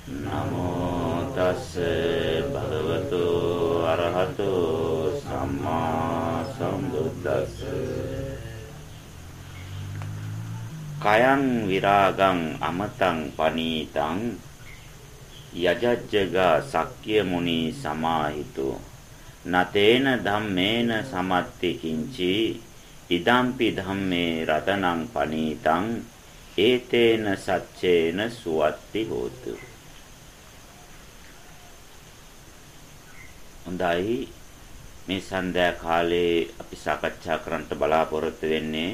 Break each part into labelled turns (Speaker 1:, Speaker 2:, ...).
Speaker 1: නමෝ තස් භගවතු අරහතු සම්මා සම්බුද්දස්ස කයං විරාගං අමතං පනීතං යජජ්ජගා සක්්‍ය මුනි සමාහිතෝ නතේන ධම්මේන සමත්ති කිංචි ඉදම්පි ධම්මේ රතනං පනීතං ඒතේන සච්චේන සුවත්ති හෝතු හොඳයි. මේ සන්ධ්‍යා කාලේ අපි සාකච්ඡා කරන්නට බලාපොරොත්තු වෙන්නේ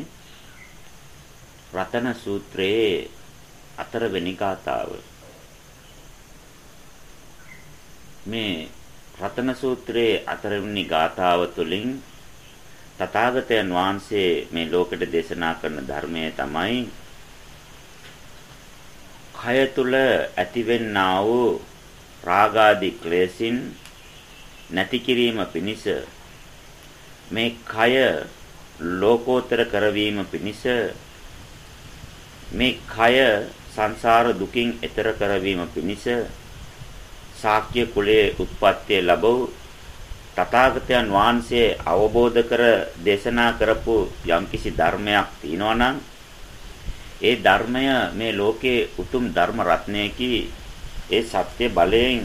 Speaker 1: රතන සූත්‍රයේ අතරවෙනි ගාථාව. මේ රතන සූත්‍රයේ අතරවෙනි ගාථාව තුළින් තථාගතයන් වහන්සේ මේ ලෝකෙට දේශනා කරන ධර්මය තමයි කය තුල ඇතිවෙන්නා වූ රාගාදී ක්ලේශින් නැති කිරීම පිණිස මේ කය ලෝකෝත්තර කරවීම පිණිස මේ කය සංසාර දුකින් එතර කරවීම පිණිස ශාක්‍ය කුලයේ උත්පත්තිය ලැබව තථාගතයන් වහන්සේ අවබෝධ කර දේශනා කරපු යම්කිසි ධර්මයක් තියෙනවා නම් ඒ ධර්මය මේ ලෝකේ උතුම් ධර්ම රත්නයකි. ඒ සත්‍ය බලයෙන්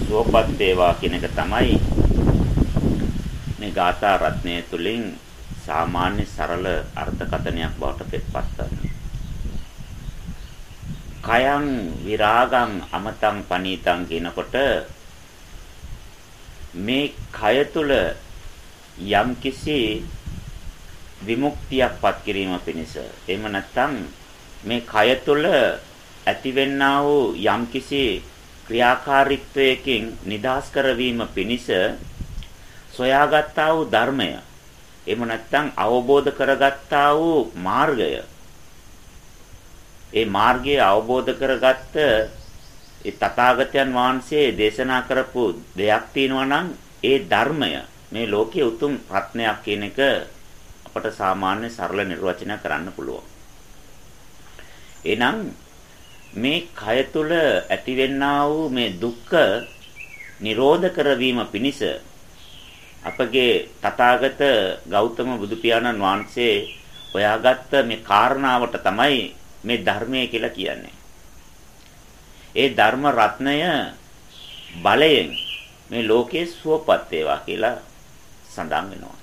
Speaker 1: සුවපත් වේවා කියන එක තමයි මේ ගාථා රත්නය තුලින් සාමාන්‍ය සරල අර්ථකථනයක් බවට පෙත්පත් කරනවා. කයං විරාගං අමතං පනීතං කියනකොට මේ කය තුල යම්කිසි විමුක්තියක්පත් කිරීම පිණිස එහෙම නැත්නම් මේ කය තුළ ඇතිවෙන්නා වූ යම්කිසි ක්‍රියාකාරීත්වයකින් නිදහස් කරවීම පිණිස සොයාගත්තා වූ ධර්මය එහෙම නැත්නම් අවබෝධ කරගත්තා වූ මාර්ගය ඒ මාර්ගය අවබෝධ කරගත්ත ඒ තථාගතයන් වහන්සේ දේශනා කරපු දෙයක් තියෙනවා නම් ඒ ධර්මය මේ ලෝකයේ උතුම් රත්නයක් කියන එක අපට සාමාන්‍ය සරල නිර්වචනය කරන්න පුළුවන්. එහෙනම් මේ කය තුල ඇතිවෙන්නා වූ මේ දුක්ඛ නිරෝධ කරවීම පිණිස අපගේ තථාගත ගෞතම බුදු පියාණන් වහන්සේ හොයාගත්ත මේ කාරණාවට තමයි මේ ධර්මය කියලා කියන්නේ. ඒ ධර්ම රත්නය බලයෙන් මේ ලෝකේ සුවපත් වේවා කියලා සඳහන් වෙනවා.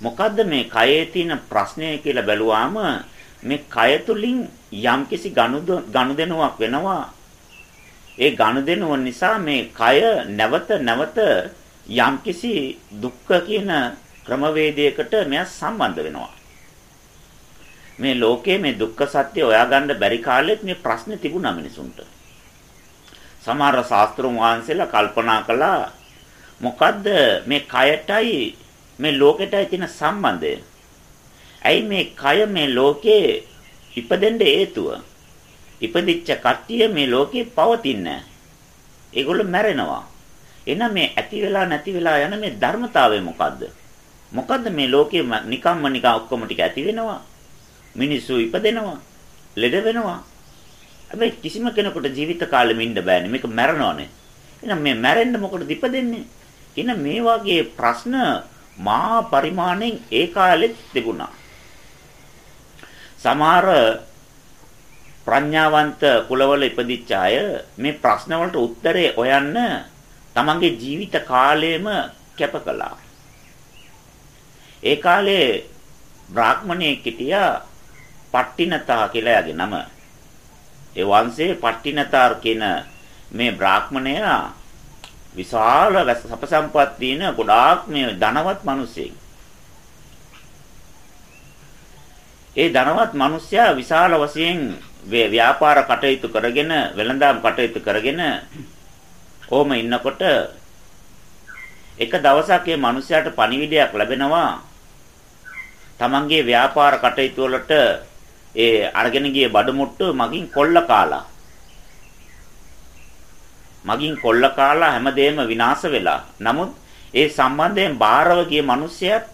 Speaker 1: මොකද්ද මේ කයේ තියෙන ප්‍රශ්නය කියලා බැලුවාම මේ කය තුලින් යම්කිසි ගනුදෙනුවක් වෙනවා. ඒ ගනුදෙනුව නිසා මේ කය නැවත නැවත යම්කිසි දුක්ඛ කියන ක්‍රමවේදයකට මෙයා සම්බන්ධ වෙනවා. මේ ලෝකයේ මේ දුක්ඛ සත්‍ය හොයාගන්න බැරි කාලෙත් මේ ප්‍රශ්නේ තිබුණා මිනිසුන්ට. සමහර ශාස්ත්‍රඥ වහන්සේලා කල්පනා කළා මොකද්ද මේ කයටයි මේ ලෝකෙටයි තියෙන සම්බන්ධය. ඇයි මේ කය මේ ලෝකේ ඉපදෙන්න හේතුව? ඉපදිච්ච කට්ටිය මේ ලෝකේ පවතින්නේ ඒගොල්ලෝ මැරෙනවා. එහෙනම් මේ ඇති වෙලා නැති වෙලා යන මේ ධර්මතාවය මොකද්ද? මොකද්ද මේ ලෝකේ නිකම්ම නිකම් ඔක්කොම ටික ඇති වෙනවා? මිනිස්සු ඉපදෙනවා, ලෙඩ වෙනවා. හැබැයි කිසිම කෙනෙකුට ජීවිත කාලෙම ඉන්න බෑනේ. මේක මැරෙනවානේ. එහෙනම් මේ මැරෙන්න මොකටද ඉපදෙන්නේ? එහෙනම් මේ වගේ ප්‍රශ්න මහා පරිමාණයෙන් ඒ කාලෙත් තිබුණා. සමහර ප්‍රඥාවන්ත කුලවල ඉපදිච්ච අය මේ ප්‍රශ්න වලට උත්තරේ හොයන්න තමන්ගේ ජීවිත කාලයම කැප කළා. ඒ කාලේ බ්‍රාහ්මණයෙක් හිටියා පට්ටිනතා කියලා යගේ නම. ඒ වංශයේ පට්ටිනතාර කියන මේ බ්‍රාහ්මණයා විශාල සප සම්පත් තියෙන ගොඩාක් මේ ධනවත් මිනිසෙක්. ඒ ධනවත් මිනිසයා විශාල වශයෙන් ව්‍යාපාර කටයුතු කරගෙන වෙළඳාම් කටයුතු කරගෙන කොහොම ඉන්නකොට එක දවසක් මේ මිනිසයාට පණිවිඩයක් ලැබෙනවා තමන්ගේ ව්‍යාපාර කටයුතු වලට ඒ අරගෙන ගිය බඩමුට්ටු මගින් කොල්ල කාලා මගින් කොල්ල කාලා හැමදේම විනාශ වෙලා. නමුත් ඒ සම්බන්ධයෙන් බාරව ගිය මිනිස්සයත්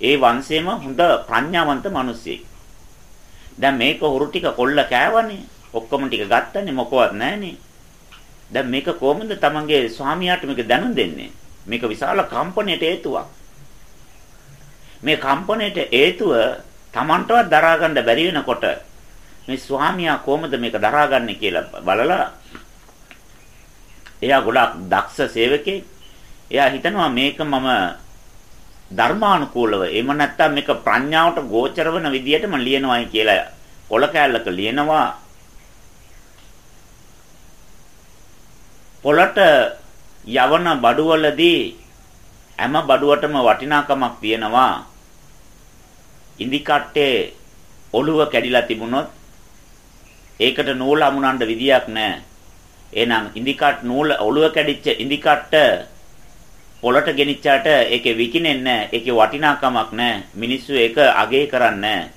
Speaker 1: ඒ වංශයේම හොඳ ප්‍රඥාවන්ත මිනිස්සෙක්. දැන් මේක හුරු ටික කොල්ල කෑවනේ. ඔක්කොම ටික ගත්තනේ මොකවත් නැහනේ. දැන් මේක කොහොමද තමන්ගේ ස්වාමියාට මේක දැනුම් දෙන්නේ? මේක විශාල කම්පණයට හේතුවක්. මේ කම්පණයට හේතුව තමන්ටවත් දරා ගන්න බැරි වෙනකොට මේ ස්වාමියා කොහොමද මේක දරාගන්නේ කියලා බලලා එයා ගොඩාක් දක්ෂ සේවකෙක්. එයා හිතනවා මේක මම ධර්මානුකූලව. එහෙම නැත්නම් මේක ප්‍රඥාවට ගෝචර වෙන විදිහට මම ලියනවායි කියලා කොල කෑල්ලක ලියනවා. පොළට යවන බඩුවලදී හැම බඩුවටම වටිනාකමක් තියෙනවා. ඉදි කට්ටේ ඔළුව කැඩිලා තිබුණොත් ඒකට නූල අමුණන්න විදියක් නැහැ. එහෙනම් ඉදි කට් නූල ඔළුව කැඩිච්ච ඉදි කට්ට පොළට ගෙනිච්චාට ඒකේ විකිනෙන්නේ නැහැ. ඒකේ වටිනාකමක් නැහැ. මිනිස්සු ඒක අගේ කරන්නේ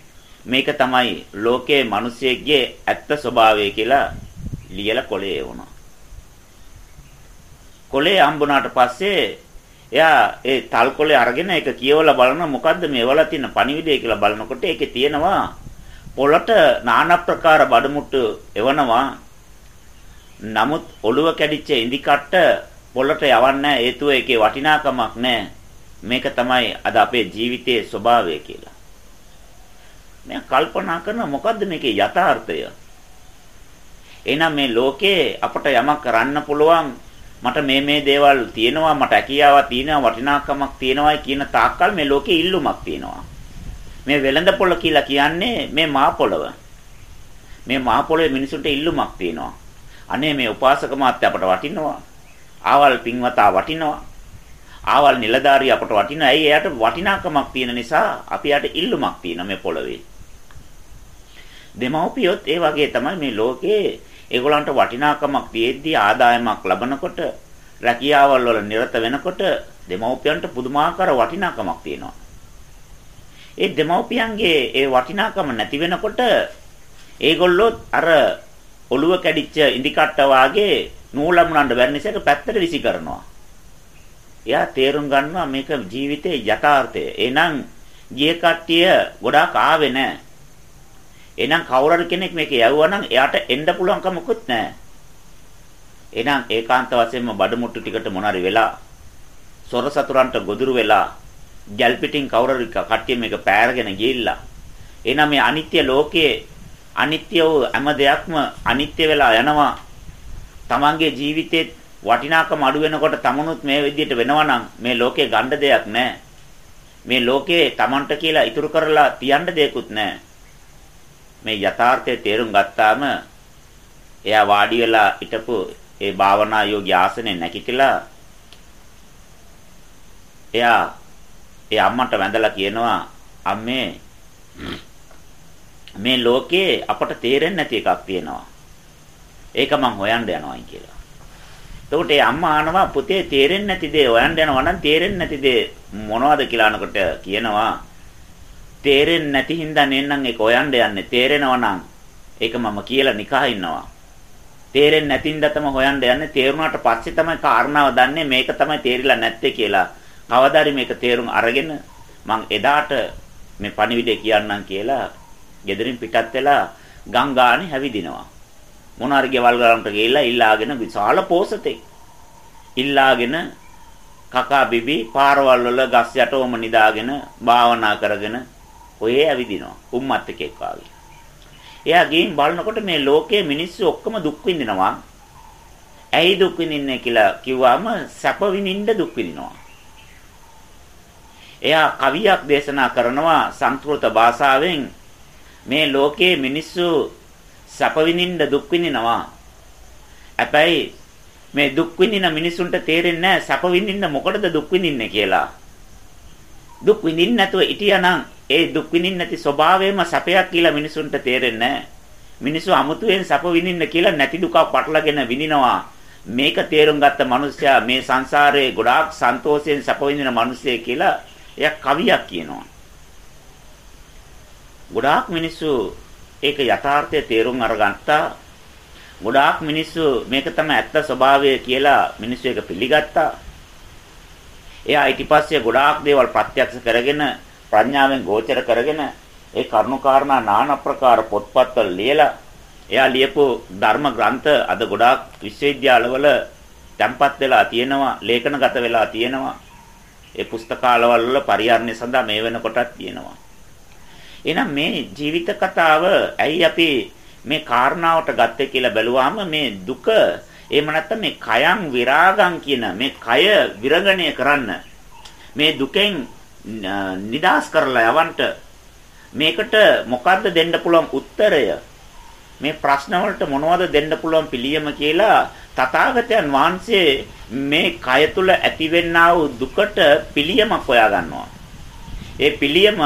Speaker 1: මේක තමයි ලෝකයේ මිනිසෙක්ගේ ඇත්ත ස්වභාවය කියලා ලියලා කොලේ වුණා. කොලේ හම්බුණාට පස්සේ එයා ඒ තල් කොලේ අරගෙන ඒක කියවලා බලන මොකද්ද මේ වල තියෙන පණිවිඩය කියලා බලනකොට ඒකේ තියෙනවා පොළට নানা ප්‍රකාර බඩමුට්ටු එවනවා. නමුත් ඔළුව කැඩිච්ච ඉඳි කට්ට පොළට යවන්නේ හේතුව ඒකේ වටිනාකමක් නැහැ. මේක තමයි අද අපේ ජීවිතයේ ස්වභාවය කියලා. මම කල්පනා කරන මොකද්ද මේකේ යථාර්ථය? එහෙනම් මේ ලෝකේ අපට යමක් කරන්න පුළුවන් මට මේ මේ දේවල් තියෙනවා මට හැකියාවක් තියෙනවා වටිනාකමක් තියෙනවායි කියන තාක්කල් මේ ලෝකේ ඉල්ලුමක් තියෙනවා. මේ වෙළඳ පොළ කියලා කියන්නේ මේ මා පොළව. මේ මා පොළවේ මිනිසුන්ට ඉල්ලුමක් තියෙනවා. අනේ මේ උපාසක මාත්‍ය අපට වටිනවා. ආවල් පින්වතා වටිනවා. ආවල් නිලධාරිය අපට වටිනවා. ඇයි එයාට වටිනාකමක් තියෙන නිසා අපි යාට ඉල්ලුමක් තියෙන මේ පොළවේ. දෙමව්පියොත් ඒ වගේ තමයි මේ ලෝකේ ඒගොල්ලන්ට වටිනාකමක් තියෙද්දි ආදායමක් ලබනකොට රැකියාවල් වල නිරත වෙනකොට දෙමව්පියන්ට පුදුමාකාර වටිනාකමක් තියෙනවා. ඒ දෙමව්පියන්ගේ ඒ වටිනාකම නැති වෙනකොට ඒගොල්ලෝ අර ඔළුව කැඩිච්ච ඉඳි කට්ට වාගේ නූලමුණන්න බැරි නිසා ඒක පැත්තට විසි කරනවා. එයා තේරුම් ගන්නවා මේක ජීවිතයේ යථාර්ථය. එහෙනම් ගිය කට්ටිය ගොඩාක් ආවේ නැහැ. එහෙනම් කවුරු කෙනෙක් මේක යවුවා නම් එයාට එන්න පුළුවන් කමකුත් නැහැ. එහෙනම් ඒකාන්ත වශයෙන්ම බඩමුට්ටු ටිකට මොනාරි වෙලා සොර සතුරන්ට ගොදුරු වෙලා ජල් පිටින් කවුරු කට්ටිය මේක පෑරගෙන ගිහිල්ලා එහෙනම් මේ අනිත්‍ය ලෝකයේ අනිත්‍ය වූ හැම දෙයක්ම අනිත්‍ය වෙලා යනවා තමන්ගේ ජීවිතේ වටිනාකම අඩු වෙනකොට තමනුත් මේ විදිහට වෙනවා මේ ලෝකේ ගන්න දෙයක් නැහැ. මේ ලෝකේ තමන්ට කියලා ඉතුරු කරලා තියන්න දෙයක්වත් නැහැ. මේ යථාර්ථය තේරුම් ගත්තාම එයා වාඩි වෙලා හිටපු ඒ භාවනා යෝගී ආසනේ නැගිටලා එයා ඒ අම්මට වැඳලා කියනවා අම්මේ මේ ලෝකේ අපට තේරෙන්නේ නැති එකක් තියෙනවා. ඒක මං හොයන්න යනවායි කියලා. එතකොට ඒ අම්මා ආනවා පුතේ තේරෙන්නේ නැති දේ හොයන්න යනවා නම් තේරෙන්නේ නැති දේ මොනවද කියලා අනකොට කියනවා. තේරෙන්නේ නැති හින්දා නෙන්නම් ඒක හොයන්න යන්නේ. තේරෙනවා නම් ඒක මම කියලා නිකා ඉන්නවා. තේරෙන්නේ නැති හින්දා තමයි හොයන්න යන්නේ. තේරුණාට පස්සේ තමයි කාරණාව දන්නේ. මේක තමයි තේරිලා නැත්තේ කියලා. කවදාරි මේක තේරුම් අරගෙන මං එදාට මේ පණිවිඩය කියන්නම් කියලා ගෙදරින් පිටත් වෙලා ගංගානේ හැවිදිනවා. මොනාරි ගෙවල් ගලන්ට ගිහිල්ලා ඉල්ලාගෙන විශාල පෝසතෙක්. ඉල්ලාගෙන කකා බිබි පාරවල් වල ගස් යටවම නිදාගෙන භාවනා කරගෙන ඔය ඇවිදිනවා. උම්මත් එකෙක් වාගේ. එයා ගිහින් බලනකොට මේ ලෝකයේ මිනිස්සු ඔක්කොම දුක් විඳිනවා. ඇයි දුක් විඳින්නේ කියලා කිව්වම සැප විඳින්න දුක් විඳිනවා. එයා කවියක් දේශනා කරනවා සංස්කෘත භාෂාවෙන් මේ ලෝකයේ මිනිස්සු සැප විඳින්න දුක් විඳිනවා. හැබැයි මේ දුක් විඳින මිනිසුන්ට තේරෙන්නේ නැහැ සැප විඳින්න මොකටද දුක් විඳින්නේ කියලා. දුක් විඳින්න නැතුව හිටියානම් ඒ දුක් විඳින්න නැති ස්වභාවයම සැපයක් කියලා මිනිසුන්ට තේරෙන්නේ මිනිස්සු අමුතුවෙන් සැප විඳින්න කියලා නැති දුකක් පටලගෙන විඳිනවා. මේක තේරුම් ගත්ත මිනිසයා මේ සංසාරේ ගොඩාක් සන්තෝෂයෙන් සැප විඳින මිනිසෙක් කියලා එයා කවියක් කියනවා. ගොඩාක් මිනිස්සු ඒක යථාර්ථය තේරුම් අරගත්තා. ගොඩාක් මිනිස්සු මේක තමයි ඇත්ත ස්වභාවය කියලා මිනිස්සු ඒක පිළිගත්තා. එයා ඊට පස්සේ ගොඩාක් දේවල් ප්‍රත්‍යක්ෂ කරගෙන ප්‍රඥාවෙන් ගෝචර කරගෙන ඒ කරුණාකාරණා নানা ප්‍රකාර පොත්පත්වල ලියලා එයා ලියපු ධර්ම ග්‍රන්ථ අද ගොඩාක් විශ්වවිද්‍යාලවල තැම්පත් වෙලා තියෙනවා, ලේඛනගත වෙලා තියෙනවා. ඒ පුස්තකාලවල වල පරිහරණය සඳහා මේ වෙනකොටත් තියෙනවා. එහෙනම් මේ ජීවිත කතාව ඇයි අපි මේ කාරණාවට ගත්තේ කියලා බැලුවාම මේ දුක එහෙම නැත්නම් මේ කයං විරාගං කියන මේ කය විරගණය කරන්න මේ දුකෙන් නිදාස් කරලා යවන්න මේකට මොකද්ද දෙන්න පුළුවන් උත්තරය මේ ප්‍රශ්න වලට මොනවද දෙන්න පුළුවන් පිළියම කියලා තථාගතයන් වහන්සේ මේ කය තුල ඇතිවෙනා වූ දුකට පිළියමක් හොයා ගන්නවා. ඒ පිළියම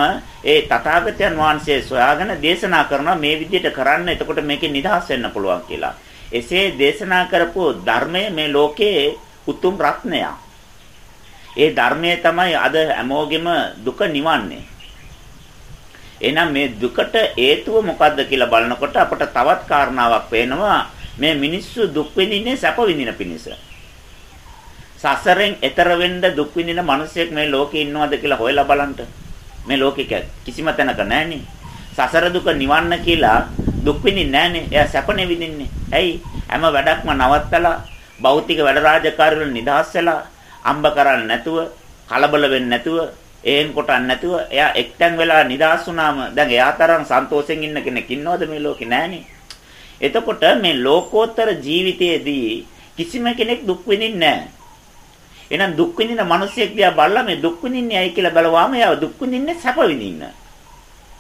Speaker 1: ඒ තථාගතයන් වහන්සේ සොයාගෙන දේශනා කරනවා මේ විදිහට කරන්න එතකොට මේකෙන් නිදහස් වෙන්න පුළුවන් කියලා. එසේ දේශනා කරපු ධර්මය මේ ලෝකයේ උතුම් රත්නයක්. ඒ ධර්මයේ තමයි අද හැමෝගෙම දුක නිවන්නේ. එහෙනම් මේ දුකට හේතුව මොකද්ද කියලා බලනකොට අපට තවත් කාරණාවක් පේනවා මේ මිනිස්සු දුක් විඳින්නේ සැප විඳින පිණිස. සසරෙන් එතර වෙන්න දුක් විඳින මිනිසෙක් මේ ලෝකේ ඉන්නවද කියලා හොයලා බලන්න. මේ ලෝකේ කිසිම තැනක නැහනේ. සසර දුක නිවන්න කියලා දුක් විඳින්නේ නැහනේ. එයා සැපනේ විඳින්නේ. ඇයි? හැම වැඩක්ම නවත්තලා භෞතික වැඩ රාජකාරි වල නිදහස් වෙලා අම්බ කරන්නේ නැතුව, කලබල වෙන්නේ නැතුව, එහෙන් කොටන්නේ නැතුව එයා එක්තැන් වෙලා නිදහස් වුණාම දැන් එයා තරම් සන්තෝෂෙන් ඉන්න කෙනෙක් ඉන්නවද මේ ලෝකේ නැහනේ. එතකොට මේ ලෝකෝත්තර ජීවිතයේදී කිසිම කෙනෙක් දුක් විඳින්නේ නැහැ. එහෙනම් දුක් විඳින මිනිසෙක් දිහා බලලා මේ දුක් විඳින්නේ ඇයි කියලා බලවාම එයා දුක් විඳින්නේ සැප විඳින්න.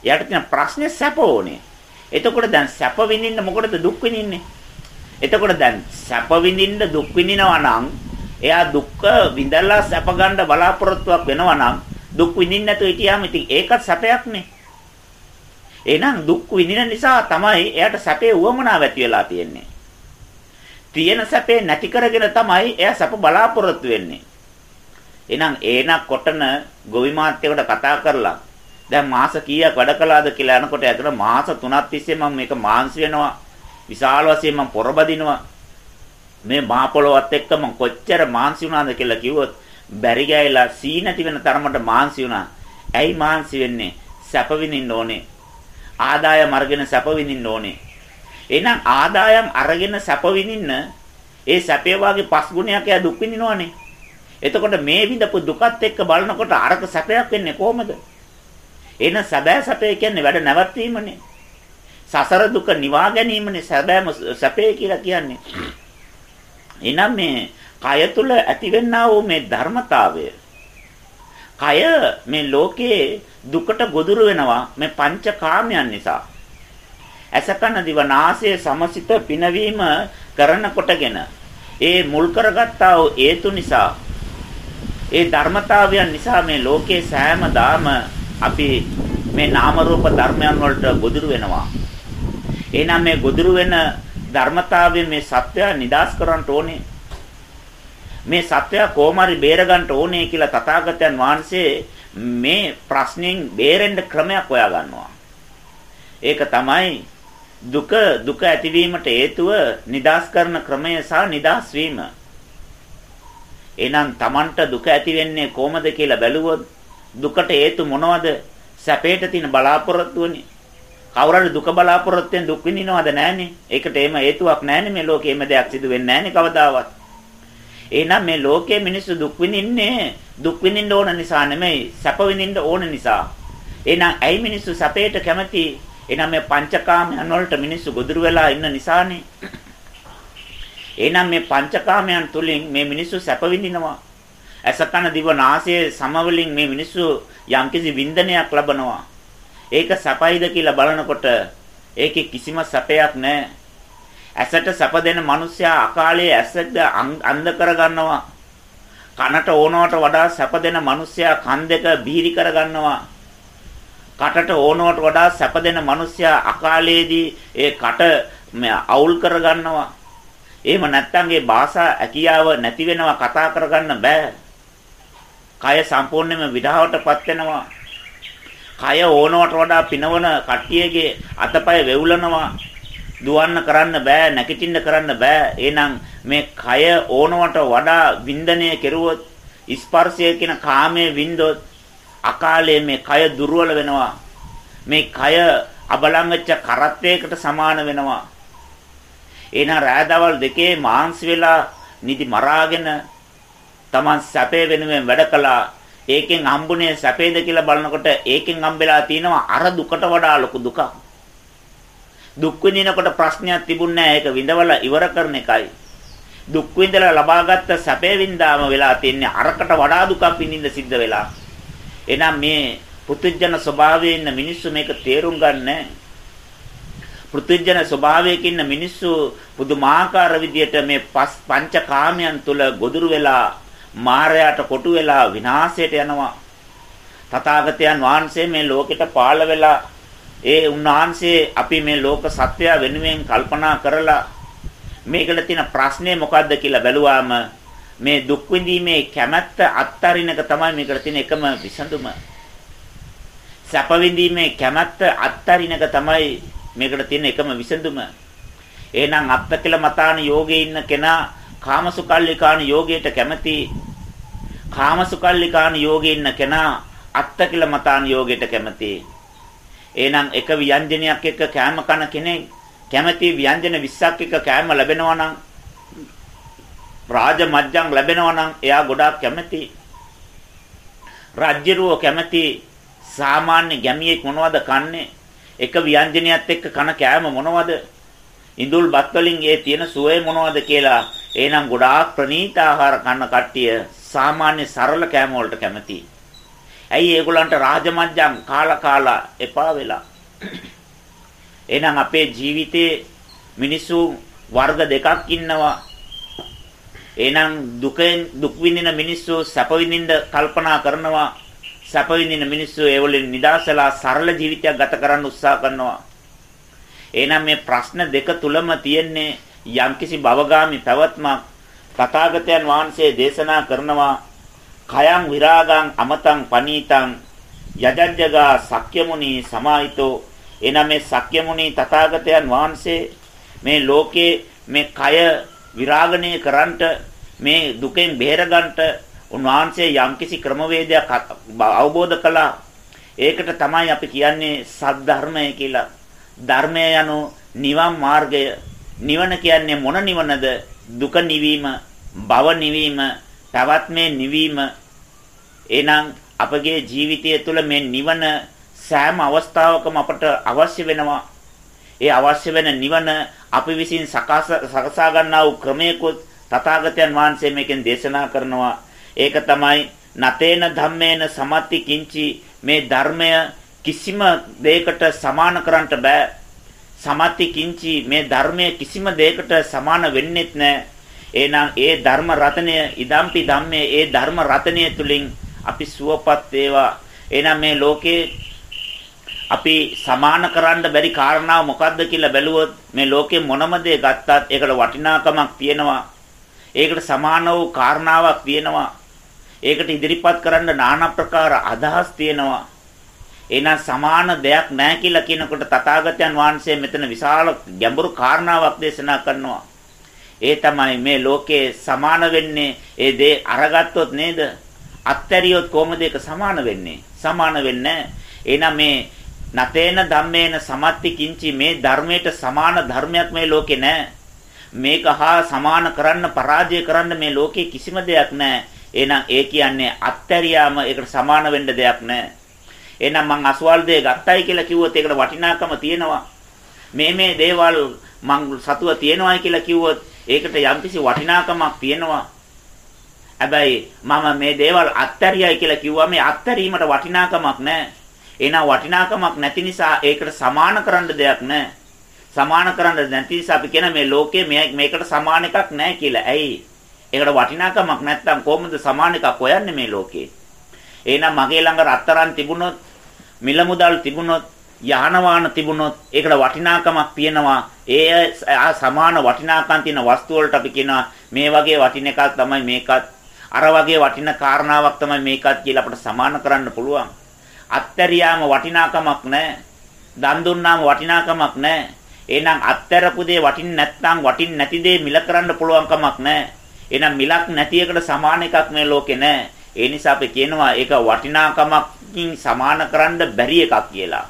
Speaker 1: එයාට තියෙන ප්‍රශ්නේ සැප ඕනේ. එතකොට දැන් සැප විඳින්න මොකටද දුක් විඳින්නේ? එතකොට දැන් සැප විඳින්න දුක් විඳිනවා නම් එයා දුක්ඛ විඳලා සැප ගන්න බලාපොරොත්තුවක් වෙනවා නම් දුක් විඳින්න නැතුව හිටියාම ඉතින් ඒකත් සැපයක්නේ. එහෙනම් දුක් විඳින නිසා තමයි එයාට සැපේ උවමනාව ඇති වෙලා තියෙන්නේ. තියෙන සැපේ නැති කරගෙන තමයි එයා සැප බලාපොරොත්තු වෙන්නේ. එහෙනම් ඒනක් කොටන ගොවි මාත්‍යකට කතා කරලා දැන් මාස කීයක් වැඩ කළාද කියලා අනකොට ඇතුළ මාස 3ක් තිස්සේ මම මේක මාංශ වෙනවා. විශාල වශයෙන් මම පොරබදිනවා. මේ මහ පොළොවත් එක්ක මම කොච්චර මාංශ වුණාද කියලා කිව්වොත් බැරි ගෑයිලා සී නැති වෙන තරමට මාංශ වුණා. ඇයි මාංශ වෙන්නේ? සැප විඳින්න ඕනේ. ආදායම් අරගෙන සැප විඳින්න ඕනේ. එහෙනම් ආදායම් අරගෙන සැප විඳින්න ඒ සැපේ වාගේ පස් ගුණයක් එයා දුක් විඳිනවනේ. එතකොට මේ විඳපු දුකත් එක්ක බලනකොට අරක සැපයක් වෙන්නේ කොහමද? එහෙනම් සැබෑ සැපේ කියන්නේ වැඩ නැවැත්වීමනේ. සසර දුක නිවා ගැනීමනේ සැබෑම සැපේ කියලා කියන්නේ. එහෙනම් මේ කය තුල ඇතිවෙනා වූ මේ ධර්මතාවය කය මේ ලෝකයේ දුකට ගොදුරු වෙනවා මේ පංචකාමයන් නිසා. ඇසකන දිවනාසය සමසිත පිනවීම කරන කොටගෙන ඒ මුල් කරගත්තා වූ හේතු නිසා ඒ ධර්මතාවයන් නිසා මේ ලෝකේ සෑමදාම අපි මේ නාම රූප ධර්මයන් වලට ගොදුරු වෙනවා. එහෙනම් මේ ගොදුරු වෙන ධර්මතාවයෙන් මේ සත්‍යය නිදාස් කරන්න ඕනේ. මේ සත්‍යය කොහොමරි බේර ගන්න ඕනේ කියලා තථාගතයන් වහන්සේ මේ ප්‍රශ්نين බේරෙන්න ක්‍රමයක් හොයා ගන්නවා. ඒක තමයි දුක දුක ඇතිවීමට හේතුව නිදාස් කරන ක්‍රමය සහ නිදාස් වීම. එහෙනම් Tamanට දුක ඇති වෙන්නේ කොහොමද කියලා බැලුවොත් දුකට හේතු මොනවද? සැපේට තියෙන බලාපොරොත්තුවනේ. කවුරුහරි දුක බලාපොරොත්තුෙන් දුක් විඳිනවද නැහනේ. ඒකට එහෙම හේතුවක් නැහනේ මේ ලෝකේ එහෙම දෙයක් සිදු වෙන්නේ නැහනේ කවදාවත්. එහෙනම් මේ ලෝකයේ මිනිස්සු දුක් විඳින්නේ දුක් විඳින්න ඕන නිසා නෙමෙයි සැප විඳින්න ඕන නිසා. එහෙනම් ඇයි මිනිස්සු සැපයට කැමති? එහෙනම් මේ පංචකාමයන් වලට මිනිස්සු ගොදුරු වෙලා ඉන්න නිසානේ. එහෙනම් මේ පංචකාමයන් තුලින් මේ මිනිස්සු සැප විඳිනවා. ඇසකන දිව නාසය සමවලින් මේ මිනිස්සු යම්කිසි වින්දනයක් ලබනවා. ඒක සැපයිද කියලා බලනකොට ඒකේ කිසිම සැපයක් නැහැ. ඇසට සැප දෙන මිනිසයා අකාලයේ ඇසද අන්ධ කරගන්නවා. කනට ඕනවට වඩා සැප දෙන මිනිසයා කන් දෙක බීරි කරගන්නවා. කටට ඕනවට වඩා සැප දෙන මිනිසයා අකාලයේදී ඒ කට අවුල් කරගන්නවා. එහෙම නැත්නම් ඒ භාෂා ඇකියාව නැති වෙනවා කතා කරගන්න බෑ. කය සම්පූර්ණයෙන්ම විඩාවටපත් වෙනවා. කය ඕනවට වඩා පිනවන කට්ටියගේ අතපය වෙවුලනවා. දුවන්න කරන්න බෑ නැගිටින්න කරන්න බෑ එහෙනම් මේ කය ඕනවට වඩා වින්දනය කෙරුවොත් ස්පර්ශය කියන කාමයේ වින්දොත් අකාලයේ මේ කය දුර්වල වෙනවා මේ කය අබලංගච්ච කරත්තයකට සමාන වෙනවා එහෙනම් රාදවල් දෙකේ මාංශ වෙලා නිදි මරාගෙන Taman සැපේ වෙනුවෙන් වැඩ කළා. ඒකෙන් හම්බුනේ සැපේද කියලා බලනකොට ඒකෙන් හම්බෙලා තියෙනවා අර දුකට වඩා ලොකු දුකක්. දුක් විඳිනකොට ප්‍රශ්නයක් තිබුණේ නැහැ. ඒක විඳවලා ඉවර කරන එකයි. දුක් විඳලා ලබාගත්ත සැපේ වින්දාම වෙලා තින්නේ අරකට වඩා දුකක් විඳින්න සිද්ධ වෙලා. එහෙනම් මේ පුදුජන ස්වභාවයේ ඉන්න මිනිස්සු මේක තේරුම් ගන්නෑ. පෘථිජන ස්වභාවයක ඉන්න මිනිස්සු පුදුමාකාර විදියට මේ පංචකාමයන් තුල ගොදුරු වෙලා මායයට කොටු වෙලා විනාශයට යනවා. තථාගතයන් වහන්සේ මේ ලෝකෙට පාළ වෙලා ඒ උන්වහන්සේ අපි මේ ලෝක සත්‍යය වෙනුවෙන් කල්පනා කරලා මේකට තියෙන ප්‍රශ්නේ මොකද්ද කියලා බැලුවාම මේ දුක් විඳීමේ කැමැත්ත අත්තරින එක තමයි මේකට තියෙන එකම විසඳුම. සැප විඳීමේ කැමැත්ත අත්තරින එක තමයි මේකට තියෙන එකම විසඳුම. එහෙනම් අත්තකල මතාන යෝගයේ ඉන්න කෙනා කාමසුකල්ලිකාන යෝගයට කැමති කාමසුකල්ලිකාන යෝගයේ ඉන්න කෙනා අත්තකල මතාන යෝගයට කැමති. එහෙනම් එක ව්‍යංජනයක් එක්ක කෑම කන කෙනෙක් කැමති ව්‍යංජන 20ක් එක්ක කෑම ලැබෙනවා නම් රාජ මජ්ජං ලැබෙනවා නම් එයා ගොඩාක් කැමති. රාජ්‍යරුව කැමති සාමාන්‍ය ගැමියෙක් මොනවද කන්නේ? එක ව්‍යංජනයත් එක්ක කන කෑම මොනවද? ඉඳුල් බත් වලින් ඒ තියෙන සුවය මොනවද කියලා එහෙනම් ගොඩාක් ප්‍රණීත ආහාර කන්න කට්ටිය සාමාන්‍ය සරල කෑම වලට කැමති. ඇයි ඒගොල්ලන්ට රාජමජ්ජං කාලා කාලා එපා වෙලා? එහෙනම් අපේ ජීවිතේ මිනිස්සු වර්ග දෙකක් ඉන්නවා. එහෙනම් දුකෙන් දුක් විඳින මිනිස්සු සැප විඳින්න කල්පනා කරනවා. සැප විඳින මිනිස්සු ඒ වලින් නිදාසලා සරල ජීවිතයක් ගත කරන්න උත්සාහ කරනවා. එහෙනම් මේ ප්‍රශ්න දෙක තුලම තියෙන්නේ යම්කිසි භවගාමි පැවැත්මක් තථාගතයන් වහන්සේ දේශනා කරනවා khයං විරාගං අමතං පනීතං යජජ්ජගා සක්්‍යමුනි සමාහිතෝ එනම් මේ සක්්‍යමුනි තථාගතයන් වහන්සේ මේ ලෝකේ මේ කය විරාගණය කරන්නට මේ දුකෙන් බේරගන්නට උන්වහන්සේ යම්කිසි ක්‍රමවේදයක් අවබෝධ කළා. ඒකට තමයි අපි කියන්නේ සද්ධර්මය කියලා. ධර්මය යනු නිවන් මාර්ගය. නිවන කියන්නේ මොන නිවනද? දුක නිවීම, භව නිවීම, පැවැත්මේ නිවීම. එහෙනම් අපගේ ජීවිතය තුළ මේ නිවන සෑම අවස්ථාවකම අපට අවශ්‍ය වෙනවා. ඒ අවශ්‍ය වෙන නිවන අපි විසින් සකසා ගන්නා වූ ක්‍රමයකොත් තථාගතයන් වහන්සේ මේකෙන් දේශනා කරනවා. ඒක තමයි නතේන ධම්මේන සමත්ති කිංචි මේ ධර්මය කිසිම දෙයකට සමාන කරන්නට බෑ. සමත්ති කිංචි මේ ධර්මය කිසිම දෙයකට සමාන වෙන්නේත් නැහැ. එහෙනම් ඒ ධර්ම රතනය ඉදම්පි ධම්මේ ඒ ධර්ම රතනය තුලින් අපි සුවපත් වේවා. එහෙනම් මේ ලෝකේ අපි සමාන කරන්න බැරි කාරණාව මොකද්ද කියලා බැලුවොත් මේ ලෝකේ මොනම දේ ගත්තත් ඒකට වටිනාකමක් තියෙනවා. ඒකට සමාන වූ කාරණාවක් තියෙනවා. ඒකට ඉදිරිපත් කරන්න নানা ප්‍රකාර අදහස් තියෙනවා. එහෙනම් සමාන දෙයක් නැහැ කියලා කියනකොට තථාගතයන් වහන්සේ මෙතන විශාල ගැඹුරු කාරණාවක් දේශනා කරනවා. ඒ තමයි මේ ලෝකේ සමාන වෙන්නේ ඒ දේ අරගත්තොත් නේද? අත්හැරියොත් කොහොමද ඒක සමාන වෙන්නේ? සමාන වෙන්නේ එහෙනම් මේ නතේන ධම්මේන සමත්ති කිංචි මේ ධර්මයට සමාන ධර්මයක් මේ ලෝකේ නැහැ. මේක හා සමාන කරන්න පරාජය කරන්න මේ ලෝකේ කිසිම දෙයක් නැහැ. එහෙනම් ඒ කියන්නේ අත්හැරියාම ඒකට සමාන වෙන්න දෙයක් නැහැ. එහෙනම් මං අසවල් දෙය ගත්තයි කියලා කිව්වොත් ඒකට වටිනාකම තියෙනවා. මේ මේ දේවල් මං සතුව තියෙනවායි කියලා කිව්වොත් ඒකට යම්කිසි වටිනාකමක් තියෙනවා. හැබැයි මම මේ දේවල් අත්හැරියයි කියලා කිව්වා මේ අත්හැරීමට වටිනාකමක් නැහැ. එහෙනම් වටිනාකමක් නැති නිසා ඒකට සමාන කරන්න දෙයක් නැහැ. සමාන කරන්න නැති නිසා අපි කියන මේ ලෝකයේ මේකට සමාන එකක් නැහැ කියලා. ඇයි? ඒකට වටිනාකමක් නැත්තම් කොහොමද සමාන එකක් හොයන්නේ මේ ලෝකේ? එහෙනම් මගේ ළඟ රත්තරන් තිබුණොත්, මිල මුදල් තිබුණොත්, යහන වාහන තිබුණොත් ඒකට වටිනාකමක් තියෙනවා. ඒ සමාන වටිනාකම් තියෙන වස්තු වලට අපි කියනවා මේ වගේ වටින එකක් තමයි මේකත්. අර වගේ වටින කාරණාවක් තමයි මේකත් කියලා අපිට සමාන කරන්න පුළුවන්. අත්තරියාම වටිනාකමක් නැහැ. දන් දුන්නාම වටිනාකමක් නැහැ. එහෙනම් අත්තරපු දේ වටින්නේ නැත්නම් වටින්නේ නැති දේ මිල කරන්න පුළුවන් කමක් නැහැ. එහෙනම් මිලක් නැති එකට සමාන එකක් මේ ලෝකේ නැහැ. ඒ නිසා අපි කියනවා ඒක වටිනාකමකින් සමාන කරන්න බැරි එකක් කියලා.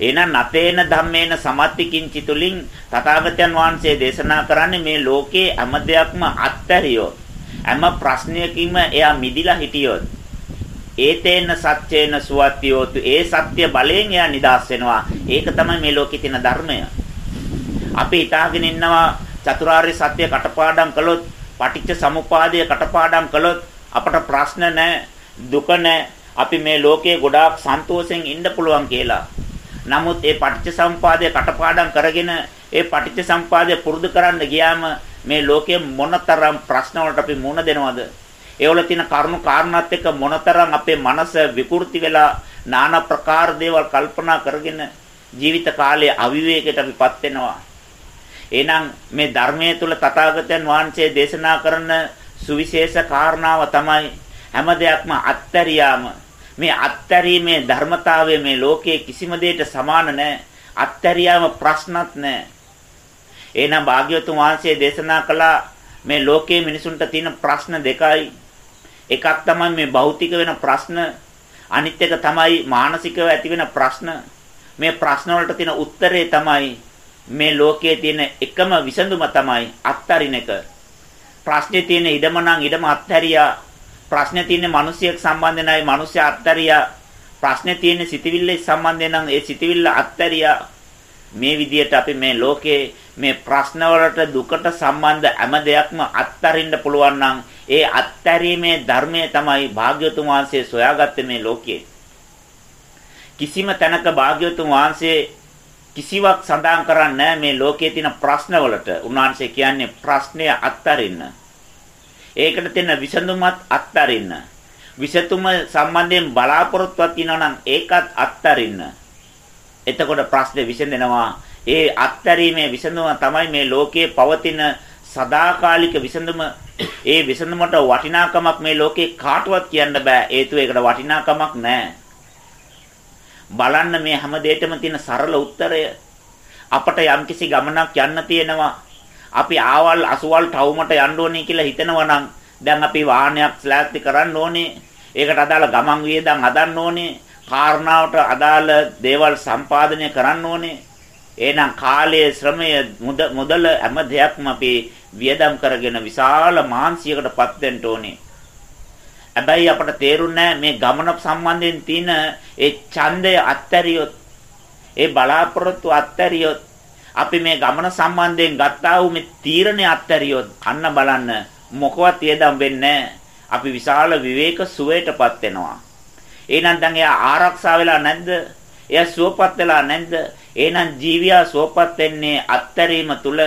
Speaker 1: එහෙනම් නතේන ධම්මේන සමත්තිකින් චිතුලින් තථාගතයන් වහන්සේ දේශනා කරන්නේ මේ ලෝකේ හැම දෙයක්ම අත්තරියෝ හැම ප්‍රශ්නයකින්ම එයා මිදිලා හිටියොත් ඒතේන සත්‍යේන සුවත්තියෝතු ඒ සත්‍ය බලයෙන් එයා නිදාස් වෙනවා. ඒක තමයි මේ ලෝකේ තියෙන ධර්මය. අපි හිතාගෙන ඉන්නවා චතුරාර්ය සත්‍ය කටපාඩම් කළොත් පටිච්ච සමුපාදය කටපාඩම් කළොත් අපට ප්‍රශ්න නැහැ දුක නැහැ අපි මේ ලෝකයේ ගොඩාක් සන්තෝෂෙන් ඉන්න පුළුවන් කියලා. නමුත් ඒ පටිච්චසම්පාදය කටපාඩම් කරගෙන ඒ පටිච්චසම්පාදය පුරුදු කරන්න ගියාම මේ ලෝකයේ මොනතරම් ප්‍රශ්න වලට අපි මුහුණ දෙනවද? ඒවල තියෙන කරුණු කාරණාත් එක්ක මොනතරම් අපේ මනස විකෘති වෙලා নানা ප්‍රකාර දේවල් කල්පනා කරගෙන ජීවිත කාලයේ අවිවේකයට අපිපත් වෙනවා. එහෙනම් මේ ධර්මයේ තුල තථාගතයන් වහන්සේ දේශනා කරන සුවිශේෂ කාරණාව තමයි හැම දෙයක්ම අත්තරියාම මේ අත්තරීමේ ධර්මතාවය මේ ලෝකයේ කිසිම දෙයකට සමාන නැහැ. අත්තරියාම ප්‍රශ්නත් නැහැ. එහෙනම් භාග්‍යවතුන් වහන්සේ දේශනා කළා මේ ලෝකයේ මිනිසුන්ට තියෙන ප්‍රශ්න දෙකයි. එකක් තමයි මේ භෞතික වෙන ප්‍රශ්න. අනිත් එක තමයි මානසිකව ඇති වෙන ප්‍රශ්න. මේ ප්‍රශ්න වලට තියෙන උත්තරේ තමයි මේ ලෝකයේ තියෙන එකම විසඳුම තමයි අත්තරින එක. ප්‍රශ්නේ තියෙන ඉඩම නම් ඉඩම අත්තරියා ප්‍රශ්නේ තියෙන්නේ මිනිසියෙක් සම්බන්ධනයි මිනිස්සු අත්තරියා ප්‍රශ්නේ තියෙන්නේ සිතවිල්ල සම්බන්ධයෙන් නම් ඒ සිතවිල්ල අත්තරියා මේ විදිහට අපි මේ ලෝකේ මේ ප්‍රශ්න වලට දුකට සම්බන්ධ හැම දෙයක්ම අත්තරින්න පුළුවන් නම් ඒ අත්තරීමේ ධර්මය තමයි භාග්‍යවතුන් වහන්සේ සොයාගත්තේ මේ ලෝකයේ කිසිම තැනක භාග්‍යවතුන් වහන්සේ කිසිවක් සඳහන් කරන්නේ මේ ලෝකයේ තියෙන ප්‍රශ්න වලට උන්වහන්සේ කියන්නේ ප්‍රශ්නය අත්තරින්න ඒකට තියෙන විසඳුමත් අත්තරින්න. විසතුම සම්බන්ධයෙන් බලාපොරොත්තුවක් තියෙනවා නම් ඒකත් අත්තරින්න. එතකොට ප්‍රශ්නේ විසඳෙනවා. ඒ අත්තරීමේ විසඳුම තමයි මේ ලෝකයේ පවතින සදාකාලික විසඳුම. ඒ විසඳුමට වටිනාකමක් මේ ලෝකේ කාටවත් කියන්න බෑ. හේතුව ඒකට වටිනාකමක් නැහැ. බලන්න මේ හැම දෙයකම තියෙන සරල උත්තරය අපට යම්කිසි ගමනක් යන්න තියෙනවා අපි ආවල් අසුවල් ටවුමට යන්න ඕනේ කියලා හිතනවා නම් දැන් අපි වාහනයක් ස්ලෑක්ටි කරන්න ඕනේ. ඒකට අදාළ ගමන් වියදම් හදන්න ඕනේ. කාරණාවට අදාළ දේවල් සම්පාදනය කරන්න ඕනේ. එහෙනම් කාලයේ ශ්‍රමය මුදල හැම දෙයක්ම අපි වියදම් කරගෙන විශාල මානසිකයකටපත් වෙන්න ඕනේ. හැබැයි අපට තේරුන්නේ මේ ගමන සම්බන්ධයෙන් තියෙන ඒ ඡන්දය අත්තරියොත් ඒ බලාපොරොත්තු අත්තරියොත් අපි මේ ගමන සම්බන්ධයෙන් ගත්තා වූ මේ තීරණය අත්හැරියොත් අන්න බලන්න මොකවත් වියදම් වෙන්නේ අපි විශාල විවේක සුවයටපත් වෙනවා. එහෙනම් දැන් එයා ආරක්ෂා වෙලා නැද්ද? එයා සුවපත් වෙලා නැද්ද? එහෙනම් ජීවියා සුවපත් වෙන්නේ අත්හැරීම තුල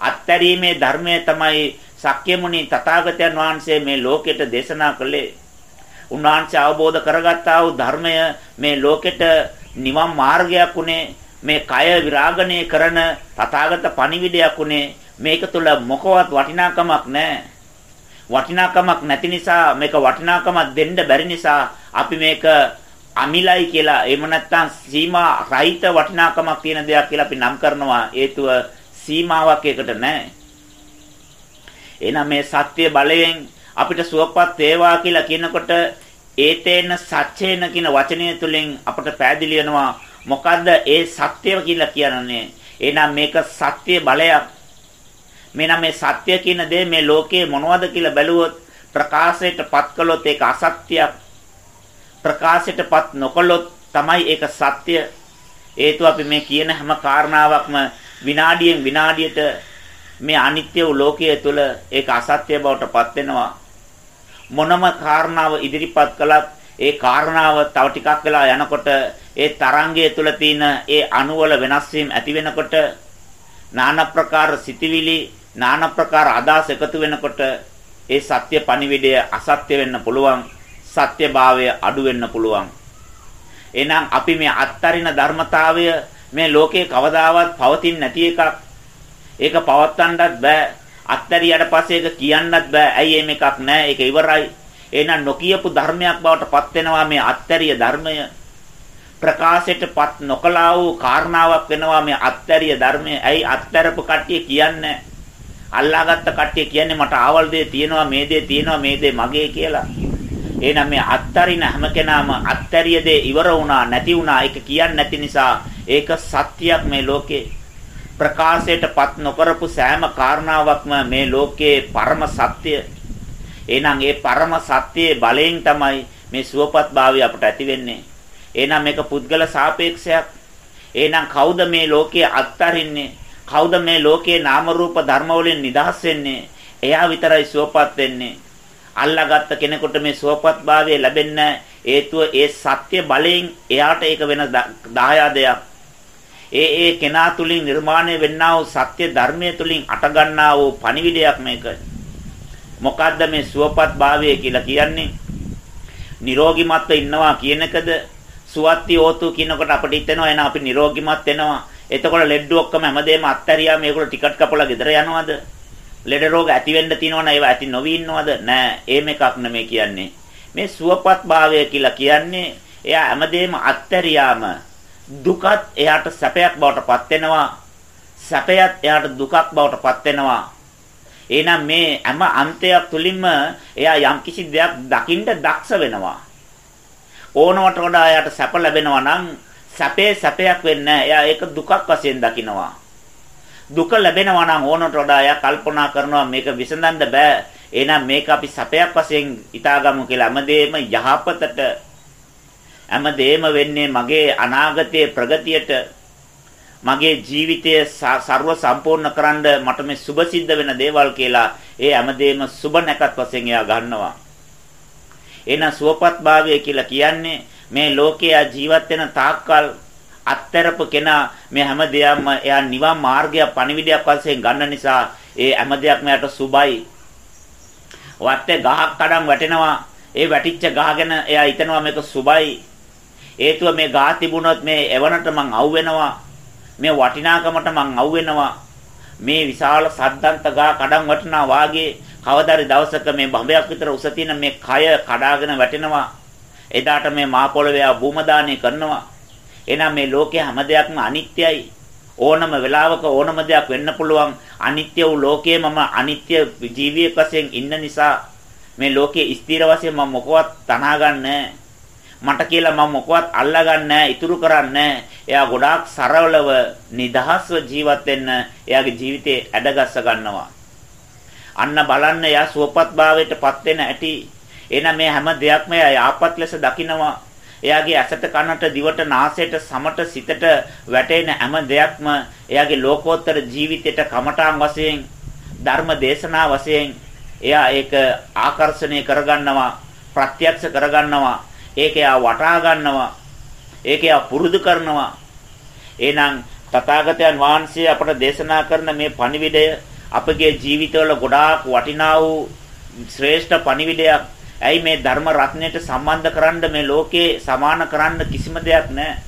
Speaker 1: අත්හැරීමේ ධර්මය තමයි සක්‍යමුනි තථාගතයන් වහන්සේ මේ ලෝකෙට දේශනා කළේ. උන්වහන්සේ අවබෝධ කරගත්තා වූ ධර්මය මේ ලෝකෙට නිවන් මාර්ගයක් උනේ මේ කය විරාගණය කරන තථාගත පණිවිඩයක් උනේ මේක තුල මොකවත් වටිනාකමක් නැහැ. වටිනාකමක් නැති නිසා මේක වටිනාකමක් දෙන්න බැරි නිසා අපි මේක අමිලයි කියලා එහෙම නැත්නම් සීමා රහිත වටිනාකමක් තියෙන දෙයක් කියලා අපි නම් කරනවා හේතුව සීමාවක් ඒකට නැහැ. එහෙනම් මේ සත්‍ය බලයෙන් අපිට සුවපත් වේවා කියලා කියනකොට ඒතේන සච්චේන කියන වචනය තුලින් අපට පැහැදිලි වෙනවා මොකද්ද ඒ සත්‍යය කියලා කියන්නේ? එහෙනම් මේක සත්‍ය බලයක්. මෙන්න මේ සත්‍ය කියන දේ මේ ලෝකයේ මොනවද කියලා බැලුවොත් ප්‍රකාශයටපත් කළොත් ඒක අසත්‍යයක්. ප්‍රකාශයටපත් නොකළොත් තමයි ඒක සත්‍ය. හේතුව අපි මේ කියන හැම කාරණාවක්ම විනාඩියෙන් විනාඩියට මේ අනිත්‍ය වූ ලෝකයේ තුල ඒක අසත්‍ය බවට පත් වෙනවා. මොනම කාරණාව ඉදිරිපත් කළත් ඒ කාරණාව තව ටිකක් වෙලා යනකොට ඒ තරංගය තුල තියෙන ඒ අණුවල වෙනස් වීම ඇති වෙනකොට নানা ප්‍රකාර සිතිවිලි নানা ප්‍රකාර අදහස් එකතු වෙනකොට ඒ සත්‍ය පණිවිඩය අසත්‍ය වෙන්න පුළුවන් සත්‍යභාවය අඩු වෙන්න පුළුවන්. එහෙනම් අපි මේ අත්තරින ධර්මතාවය මේ ලෝකේ කවදාවත් පවතින්නේ නැති එකක්. ඒක පවත්වන්නත් බෑ. අත්තරියට පස්සේ ඒක කියන්නත් බෑ. ඇයි මේක එකක් නෑ? ඒක ඉවරයි. එහෙනම් නොකියපු ධර්මයක් බවට පත් වෙනවා මේ අත්තරිය ධර්මය. ප්‍රකාශයටපත් නොකලා වූ කාරණාවක් වෙනවා මේ අත්තරිය ධර්මය. ඇයි අත්තරපු කට්ටිය කියන්නේ? අල්ලාගත්ත කට්ටිය කියන්නේ මට ආවල් දේ තියෙනවා මේ දේ තියෙනවා මේ දේ මගේ කියලා. එහෙනම් මේ අත්තරින හැම කෙනාම අත්තරිය දේ ඉවර වුණා නැති වුණා ඒක කියන්නේ නැති නිසා ඒක සත්‍යයක් මේ ලෝකේ ප්‍රකාශයටපත් නොකරපු සෑම කාරණාවක්ම මේ ලෝකයේ පරම සත්‍ය. එහෙනම් ඒ පරම සත්‍යයේ බලයෙන් තමයි මේ සුවපත් භාවය අපට ඇති වෙන්නේ. එහෙනම් මේක පුද්ගල සාපේක්ෂයක්. එහෙනම් කවුද මේ ලෝකයේ අත්තරින්නේ? කවුද මේ ලෝකයේ නාම රූප ධර්ම වලින් නිදහස් වෙන්නේ? එයා විතරයි සුවපත් වෙන්නේ. අල්ලාගත්ත කෙනෙකුට මේ සුවපත් භාවය ලැබෙන්න හේතුව ඒ සත්‍ය බලයෙන් එයාට ඒක වෙන දායාදයක්. ඒ ඒ කෙනා තුලින් නිර්මාණය වෙන්නා වූ සත්‍ය ධර්මයේ තුලින් අටගන්නා වූ පණිවිඩයක් මේක. මොකද්ද මේ සුවපත් භාවය කියලා කියන්නේ? නිරෝගිමත්ව ඉන්නවා කියන එකද සුවත්ති ඕතු කියනකොට අපිට හිතෙනවා එන අපි නිරෝගිමත් වෙනවා. එතකොට ලෙඩ ඔක්කොම හැමදේම අත්හැරියා මේගොල්ලෝ ටිකට් කපලා ගෙදර යනවද? ලෙඩ රෝග ඇති වෙන්න තියෙනවනේ ඒවා ඇති නොවි ඉන්නවද? නෑ, ඒම එකක් නෙමෙයි කියන්නේ. මේ සුවපත් භාවය කියලා කියන්නේ එයා හැමදේම අත්හැරියාම දුකත් එයාට සැපයක් බවට පත් වෙනවා. සැපයත් එයාට දුකක් බවට පත් වෙනවා. එහෙනම් මේ හැම අන්තයක් තුලින්ම එයා යම්කිසි දෙයක් දකින්න දක්ෂ වෙනවා. ඕනවට වඩා එයාට සැප ලැබෙනවා නම් සැපේ සැපයක් වෙන්නේ එයා ඒක දුකක් වශයෙන් දකිනවා. දුක ලැබෙනවා නම් ඕනට වඩා එයා කල්පනා කරනවා මේක විසඳන්න බෑ. එහෙනම් මේක අපි සැපයක් වශයෙන් හිතාගමු කියලා හැමදේම යහපතට හැමදේම වෙන්නේ මගේ අනාගතයේ ප්‍රගතියට මගේ ජීවිතය ਸਰව සම්පූර්ණ කරන්න මට මේ සුබ සිද්ධ වෙන දේවල් කියලා ඒ හැමදේම සුබ නැකත් වශයෙන් එයා ගන්නවා. එහෙනම් සුවපත් භාවය කියලා කියන්නේ මේ ලෝකයේ ජීවත් වෙන තාක්කල් අත්තරප කෙනා මේ හැම දෙයක්ම එයා නිවන් මාර්ගය පණිවිඩයක් වශයෙන් ගන්න නිසා ඒ හැම දෙයක්ම යට සුබයි. වත්තේ ගහක් කඩන් වැටෙනවා. ඒ වැටිච්ච ගහ ගැන එයා හිතනවා මේක සුබයි. හේතුව මේ ගහ තිබුණොත් මේ එවනට මං අවු වෙනවා. මේ වටිනාකමට මං අවු වෙනවා. මේ විශාල සද්දන්ත ගහ කඩන් වටනා වාගේ කවදාරි දවසක මේ බඹයක් විතර උස තියෙන මේ කය කඩාගෙන වැටෙනවා. එදාට මේ මා පොළවේ භූම දාණය කරනවා. එහෙනම් මේ ලෝකයේ හැම දෙයක්ම අනිත්‍යයි. ඕනම වෙලාවක ඕනම දෙයක් වෙන්න පුළුවන්. අනිත්‍ය වූ ලෝකයේ මම අනිත්‍ය ජීවියෙක් වශයෙන් ඉන්න නිසා මේ ලෝකයේ ස්ථිර වශයෙන් මම මොකවත් තනා ගන්නෑ. මට කියලා මම මොකවත් අල්ලගන්නේ ඉතුරු කරන්නේ එයා ගොඩාක් සරලව නිදහස්ව ජීවත් වෙන්න එයාගේ ජීවිතේ ඇඩගස්ස ගන්නවා. අන්න බලන්න එයා සුවපත් භාවයටපත් වෙන ඇති. එහෙනම් මේ හැම දෙයක්ම එයා යාපත් ලෙස දකිනවා. එයාගේ ඇසට කනට දිවට නාසයට සමට සිතට වැටෙන හැම දෙයක්ම එයාගේ ලෝකෝත්තර ජීවිතයට කමඨාන් වශයෙන් ධර්ම දේශනා වශයෙන් එයා ඒක ආකර්ෂණය කරගන්නවා ප්‍රත්‍යක්ෂ කරගන්නවා ඒක එයා වටහා ගන්නවා ඒක එයා පුරුදු කරනවා එහෙනම් තථාගතයන් වහන්සේ අපට දේශනා කරන මේ පණිවිඩය අපගේ ජීවිතවල ගොඩාක් වටිනා වූ ශ්‍රේෂ්ඨ පණිවිඩයක්. ඇයි මේ ධර්ම රත්නයට සම්බන්ධ කරන්න මේ ලෝකේ සමාන කරන්න කිසිම දෙයක් නැහැ.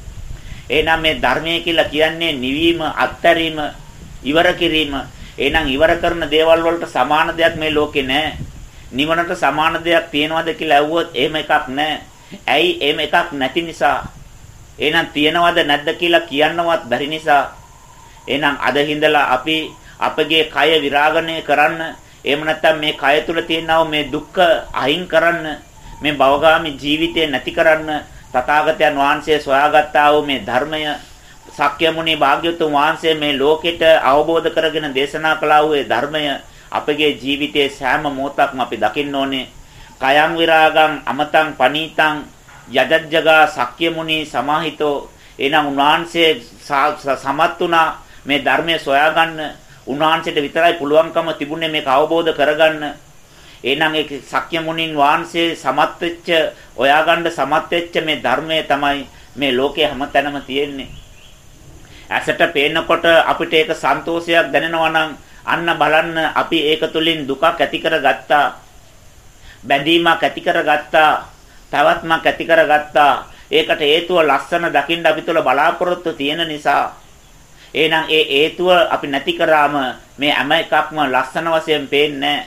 Speaker 1: එහෙනම් මේ ධර්මය කියලා කියන්නේ නිවීම, අත්හැරීම, ඉවර කිරීම. එහෙනම් ඉවර කරන දේවල් වලට සමාන දෙයක් මේ ලෝකේ නැහැ. නිවනට සමාන දෙයක් තියනවද කියලා ඇහුවොත් එහෙම එකක් නැහැ. ඇයි එහෙම එකක් නැති නිසා? එහෙනම් තියනවද නැද්ද කියලා කියන්නවත් බැරි නිසා. එහෙනම් අද හිඳලා අපි අපගේ කය විරාගණය කරන්න එහෙම නැත්නම් මේ කය තුල තියෙනා මේ දුක්ඛ අයින් කරන්න මේ භවගාමි ජීවිතය නැති කරන්න තථාගතයන් වහන්සේ සොයාගත්තා වූ මේ ධර්මය සක්‍යමුනි භාග්‍යවතුන් වහන්සේ මේ ලෝකෙට අවබෝධ කරගෙන දේශනා කළා වූ ධර්මය අපගේ ජීවිතයේ සෑම මොහොතක්ම අපි දකින්න ඕනේ. කයං විරාගං අමතං පනීතං යජජ්ජගා සක්‍යමුනි සමාහිතෝ. එනම් උන්වහන්සේ සමත් වුණා මේ ධර්මය සොයාගන්න. උන්වහන්සේට විතරයි පුළුවන්කම තිබුණේ මේක අවබෝධ කරගන්න. එහෙනම් ඒ සක්‍ය මුනින් වහන්සේ සමත් වෙච්ච, ඔයාගන්න සමත් වෙච්ච මේ ධර්මය තමයි මේ ලෝකයේ හැමතැනම තියෙන්නේ. ඇසට පේනකොට අපිට ඒක සන්තෝෂයක් දැනෙනවා නම් අන්න බලන්න අපි ඒක තුලින් දුකක් ඇති කරගත්තා. බැඳීමක් ඇති කරගත්තා. පැවැත්මක් ඇති කරගත්තා. ඒකට හේතුව ලස්සන දකින්න අපි තුල බලාපොරොත්තු තියෙන නිසා එහෙනම් ඒ හේතුව අපි නැති කරාම මේ හැම එකක්ම ලස්සන වශයෙන් පේන්නේ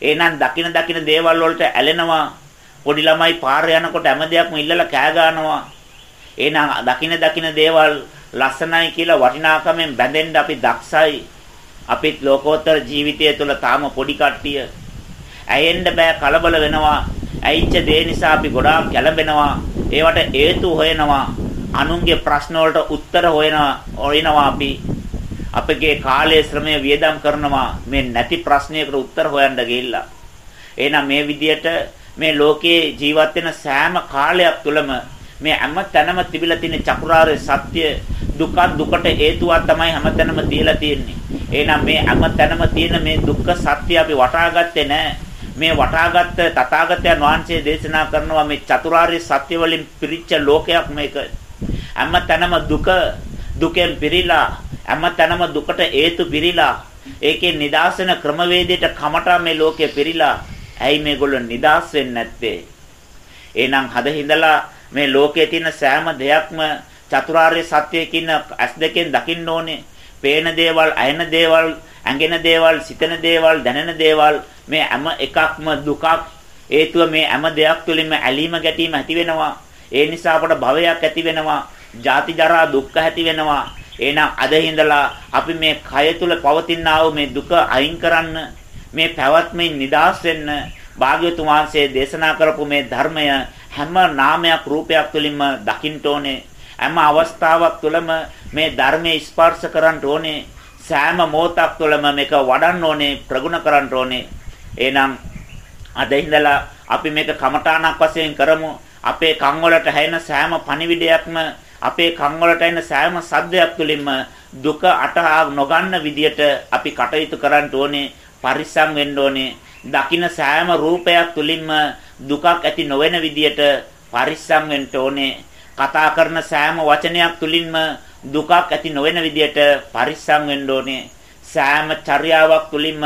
Speaker 1: එහෙනම් දකින දකින දේවල් වලට ඇලෙනවා. පොඩි ළමයි පාරේ යනකොට හැම දෙයක්ම ඉල්ලලා කෑ ගන්නවා. එහෙනම් දකින දකින දේවල් ලස්සනයි කියලා වටිනාකමෙන් බැඳෙන්න අපි දක්ෂයි. අපිත් ලෝකෝත්තර ජීවිතය තුළ තාම පොඩි කට්ටිය ඇයෙන්න බෑ කලබල වෙනවා. ඇයිච්ච දේ නිසා අපි ගොඩාක් කැළඹෙනවා. ඒවට හේතු හොයනවා. අනුන්ගේ ප්‍රශ්න වලට උත්තර හොයනවා. හොයනවා අපි. අපගේ කාලයේ ශ්‍රමය වියදම් කරනවා මේ නැති ප්‍රශ්නයකට උත්තර හොයන්න ගිහිල්ලා. එහෙනම් මේ විදියට මේ ලෝකයේ ජීවත් වෙන සෑම කාලයක් තුළම මේ හැම තැනම තිබිලා තියෙන චතුරාර්ය සත්‍ය දුක දුකට හේතුවක් තමයි හැම තැනම තියලා තියෙන්නේ. එහෙනම් මේ හැම තැනම තියෙන මේ දුක්ඛ සත්‍ය අපි වටාගත්තේ නැහැ. මේ වටාගත් තථාගතයන් වහන්සේ දේශනා කරනවා මේ චතුරාර්ය සත්‍ය වලින් පිරිච්ච ලෝකයක් මේක. හැම තැනම දුක දුකෙන් පිරීලා හැම තැනම දුකට හේතු පිරීලා ඒකේ නිදාසන ක්‍රමවේදයට කමටා මේ ලෝකය පිරීලා ඇයි මේගොල්ලෝ නිදාස් වෙන්නේ නැත්තේ? එහෙනම් හදින්දලා මේ ලෝකයේ තියෙන සෑම දෙයක්ම චතුරාර්ය සත්‍යයකින් ඇස් දෙකෙන් දකින්න ඕනේ. පේන දේවල් අයන දේවල් ඇඟෙන දේවල් සිතන දේවල් දැනෙන දේවල් මේ හැම එකක්ම දුකක්. හේතුව මේ හැම දෙයක් තුළින්ම ඇලීම ගැටීම ඇති වෙනවා. ඒ නිසා අපට භවයක් ඇති වෙනවා ජාති ජරා දුක්ඛ ඇති වෙනවා. එහෙනම් අද හිඳලා අපි මේ කය තුල පවතිනා වූ මේ දුක අයින් කරන්න මේ පැවැත්මෙන් නිදහස් වෙන්න භාග්‍යතුන් වහන්සේ දේශනා කරපු මේ ධර්මය හැම නාමයක් රූපයක් තුළින්ම දකින්න ඕනේ. හැම අවස්ථාවක් තුළම මේ ධර්මයේ ස්පර්ශ කරන්න ඕනේ. සෑම මොහොතක් තුළම මේක වඩන්න ඕනේ ප්‍රගුණ කරන්න ඕනේ. එහෙනම් අද ඉඳලා අපි මේක කමඨාණක් වශයෙන් කරමු. අපේ කන් වලට හැෙන සෑම පණිවිඩයක්ම අපේ කන් වලට එන සෑම සද්දයක් තුළින්ම දුක අටහා නොගන්න විදියට අපි කටයුතු කරන්න ඕනේ පරිස්සම් වෙන්න ඕනේ. දකින්න සෑම රූපයක් තුළින්ම දුකක් ඇති නොවන විදියට පරිස්සම් වෙන්න ඕනේ. කතා කරන සෑම වචනයක් තුළින්ම දුකක් ඇති නොවන විදියට පරිස්සම් වෙන්න ඕනේ. සෑම චර්යාවක් තුළින්ම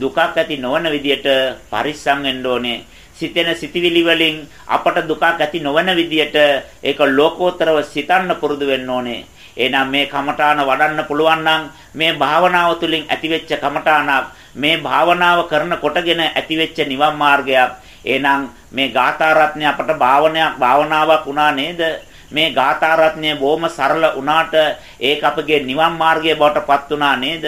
Speaker 1: දුකක් ඇති නොවන විදියට පරිස්සම් වෙන්න ඕනේ. සිතෙන සිතිවිලි වලින් අපට දුකක් ඇති නොවන විදියට ඒක ලෝකෝත්තරව සිතන්න පුරුදු වෙන්න ඕනේ. එහෙනම් මේ කමඨාන වඩන්න පුළුවන් නම් මේ භාවනාව තුළින් ඇතිවෙච්ච කමඨානක් මේ භාවනාව කරන කොටගෙන ඇතිවෙච්ච නිවන් මාර්ගයක්. එහෙනම් මේ ගාථා රත්නය අපට භාවනයක් භාවනාවක් වුණා නේද? මේ ගාථා රත්නය බොහොම සරල වුණාට ඒක අපගේ නිවන් මාර්ගය බවට පත් වුණා නේද?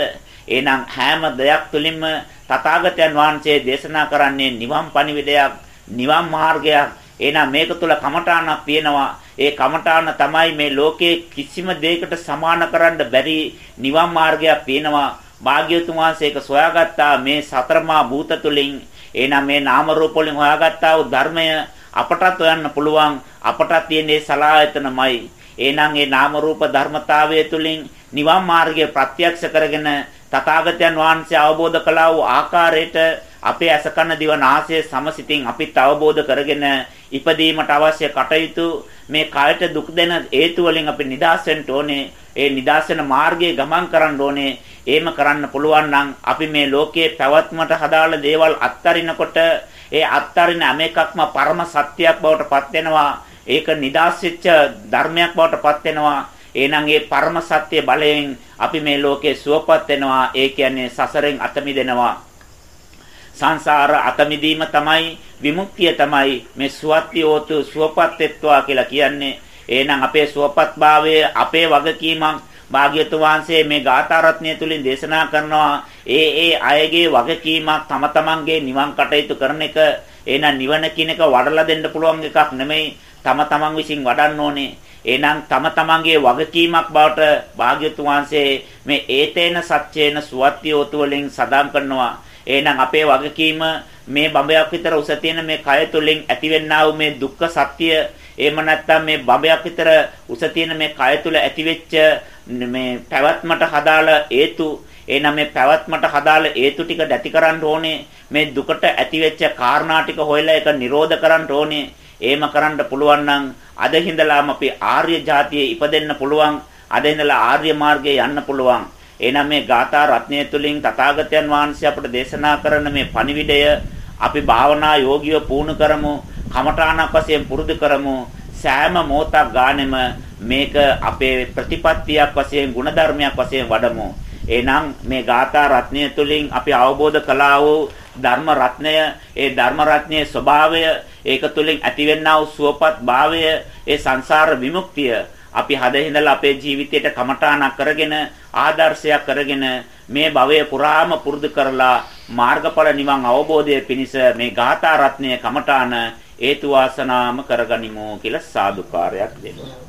Speaker 1: එහෙනම් හැම දෙයක් තුළින්ම තථාගතයන් වහන්සේ දේශනා කරන්නේ නිවන් පණිවිඩයක් නිවන් මාර්ගයක්. එහෙනම් මේක තුල කමඨාණක් තියෙනවා. ඒ කමඨාණ තමයි මේ ලෝකයේ කිසිම දෙයකට සමාන කරන්න බැරි නිවන් මාර්ගයක් තියෙනවා. භාග්‍යවතුන් වහන්සේ ඒක සොයාගත්තා මේ සතරමා භූත තුලින්. එහෙනම් මේ නාම රූප වලින් හොයාගත්තා වූ ධර්මය අපටත් හොයන්න පුළුවන්. අපටත් තියෙන සලායතනමයි. එහෙනම් මේ නාම රූප ධර්මතාවය තුලින් නිවන් මාර්ගය ප්‍රත්‍යක්ෂ කරගෙන තථාගතයන් වහන්සේ අවබෝධ කළා වූ ආකාරයට අපේ අසකන දිව නාසය සමසිතින් අපිත් අවබෝධ කරගෙන ඉපදීමට අවශ්‍ය කටයුතු මේ කායට දුක් දෙන හේතු වලින් අපි නිදහස් වෙන්න ඕනේ. ඒ නිදහස් වෙන මාර්ගයේ ගමන් කරන්න ඕනේ. එහෙම කරන්න පුළුවන් නම් අපි මේ ලෝකයේ පැවැත්මට හදාළ දේවල් අත්තරිනකොට ඒ අත්තරින හැම එකක්ම පරම සත්‍යයක් බවට පත් වෙනවා. ඒක නිදහස් වෙච්ච ධර්මයක් බවට පත් වෙනවා. එහෙනම් ඒ පරම සත්‍ය බලයෙන් අපි මේ ලෝකේ සුවපත් වෙනවා. ඒ කියන්නේ සසරෙන් අත මිදෙනවා. සංසාර අත මිදීම තමයි විමුක්තිය තමයි මේ සුවත්ියෝතු සුවපත් වෙත්වා කියලා කියන්නේ. එහෙනම් අපේ සුවපත්භාවය අපේ වගකීමක් භාග්‍යතුන් වහන්සේ මේ ගාථා රත්නය තුලින් දේශනා කරනවා ඒ ඒ අයගේ වගකීමක් තම තමන්ගේ නිවන් කටයුතු කරන එක එහෙනම් නිවන කියන එක වඩලා දෙන්න පුළුවන් එකක් නෙමෙයි තම තමන් විසින් වඩන්න ඕනේ එහෙනම් තම තමන්ගේ වගකීමක් බවට භාග්‍යතුන් වහන්සේ මේ ඒතේන සත්‍යේන සුවත්ියෝතු වලින් සදාම් කරනවා. එහෙනම් අපේ වගකීම මේ බඹයක් විතර උස තියෙන මේ කය තුලින් ඇතිවෙනා වූ මේ දුක්ඛ සත්‍ය එහෙම නැත්නම් මේ බඹයක් විතර උස තියෙන මේ කය තුල ඇතිවෙච්ච මේ පැවැත්මට හදාළ හේතු එහෙනම් මේ පැවැත්මට හදාළ හේතු ටික දැති කරන්න ඕනේ. මේ දුකට ඇතිවෙච්ච කාරණා ටික හොයලා ඒක නිරෝධ කරන්න ඕනේ. එහෙම කරන්න පුළුවන් නම් අද හිඳලාම අපි ආර්ය જાතියේ ඉපදෙන්න පුළුවන්. අද ඉඳලා ආර්ය මාර්ගයේ යන්න පුළුවන්. එහෙනම් මේ ගාථා රත්නය තුලින් තථාගතයන් වහන්සේ අපට දේශනා කරන මේ පණිවිඩය අපි භාවනා යෝගිය පුහුණු කරමු. කමඨාණක් වශයෙන් පුරුදු කරමු. සෑම මොහොතක් ගානෙම මේක අපේ ප්‍රතිපත්තියක් වශයෙන් ගුණධර්මයක් වශයෙන් වඩමු. එහෙනම් මේ ගාථා රත්නය තුලින් අපි අවබෝධ කළා වූ ධර්ම රත්නය ඒ ධර්ම රත්නයේ ස්වභාවය ඒක තුලින් ඇතිවෙනා වූ සුවපත් භාවය ඒ සංසාර විමුක්තිය අපි හදින්දලා අපේ ජීවිතයට කමඨාණක් කරගෙන ආදර්ශයක් කරගෙන මේ භවය පුරාම පුරුදු කරලා මාර්ගඵල නිවන් අවබෝධය පිණිස මේ ගාථා රත්නය කමඨාන හේතු වාසනාම කරගනිමු කියලා සාදුකාරයක් දෙනවා.